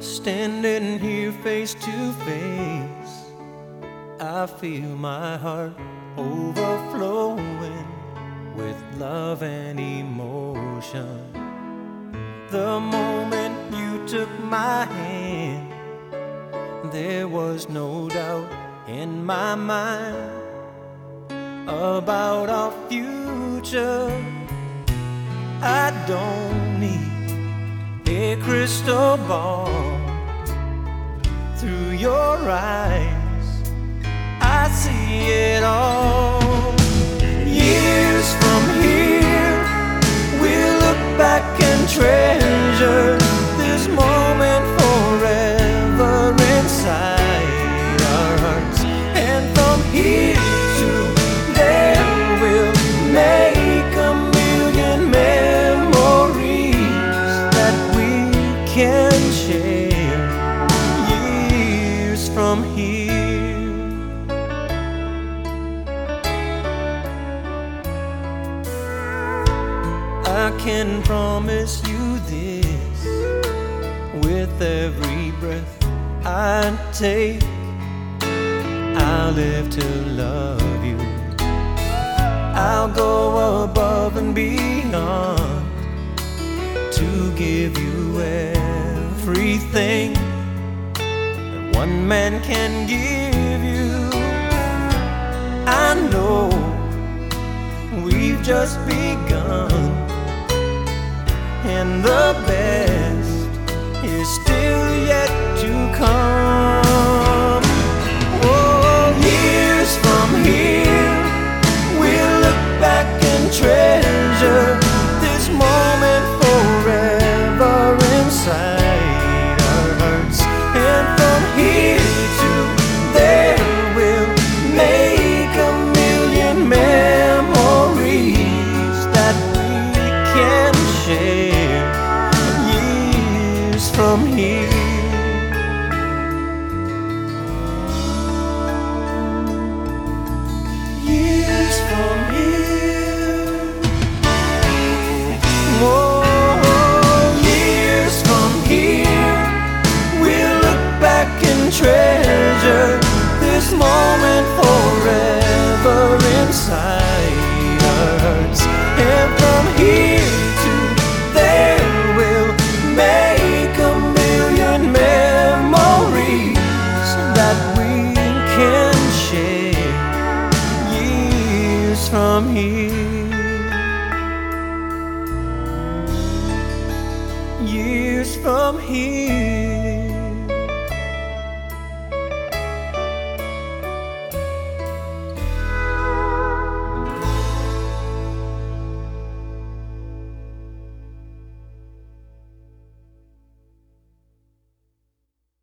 Standing here face to face, I feel my heart overflowing with love and emotion. The moment you took my hand, there was no doubt in my mind about our future. I don't need a crystal ball through your eyes. I see it can share. Years from here. I can promise you this with every breath I take. I'll live to love you. I'll go above and beyond to give you everything that one man can give you. I know we've just begun and the best is still yet to come. From here. From here. Years from here.